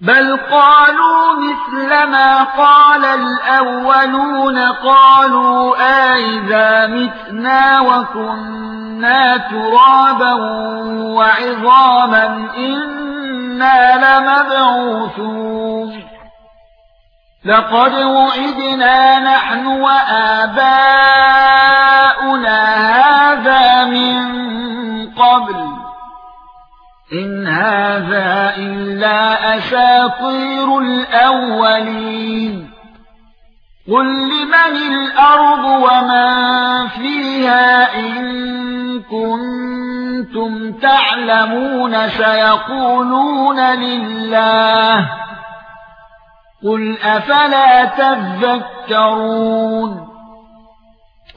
بل قالوا مثل ما قال الأولون قالوا آئذا متنا وكنا ترابا وعظاما إنا لمبعوثون لقد وعدنا نحن وآباؤنا هذا من قبل إن هذا إلا أساطير الأولين. قل لمن الأرض وما فيها إن كنتم تعلمون سيقولون لله. قل أفلا تذكرون.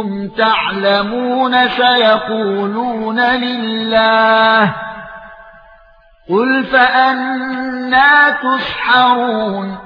كنتم تعلمون سيقولون لله قل فأنا تسحرون